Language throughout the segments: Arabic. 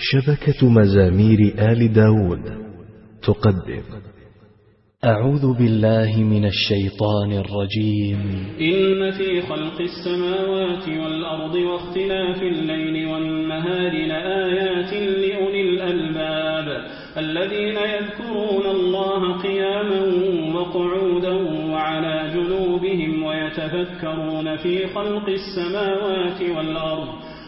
شبكة مزامير آل داود تقدم. أعوذ بالله من الشيطان الرجيم. إن في خلق السماوات والأرض واختلاف الليل والنهار لآيات لأولي الألباب الذين يذكرون الله قياما وقعودا وعلى جنوبهم ويتفكرون في خلق السماوات والأرض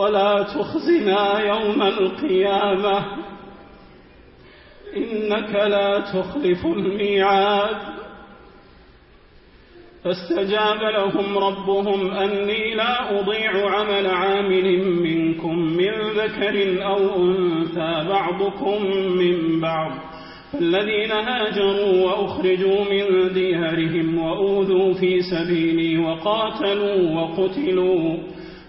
ولا تخزنا يوم القيامة. إنك لا تخلف الميعاد. فاستجاب لهم ربهم أني لا أضيع عمل عامل منكم من ذكر أو أنثى بعضكم من بعض. الذين هاجروا وأخرجوا من ديارهم وأوذوا في سبيلي وقاتلوا وقتلوا.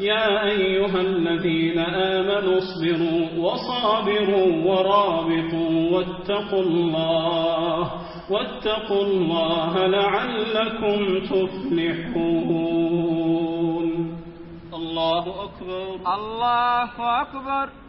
يا أيها الذين آمنوا اصبروا وصابروا ورابطوا واتقوا الله واتقوا الله لعلكم تفلحون. الله أكبر. الله أكبر.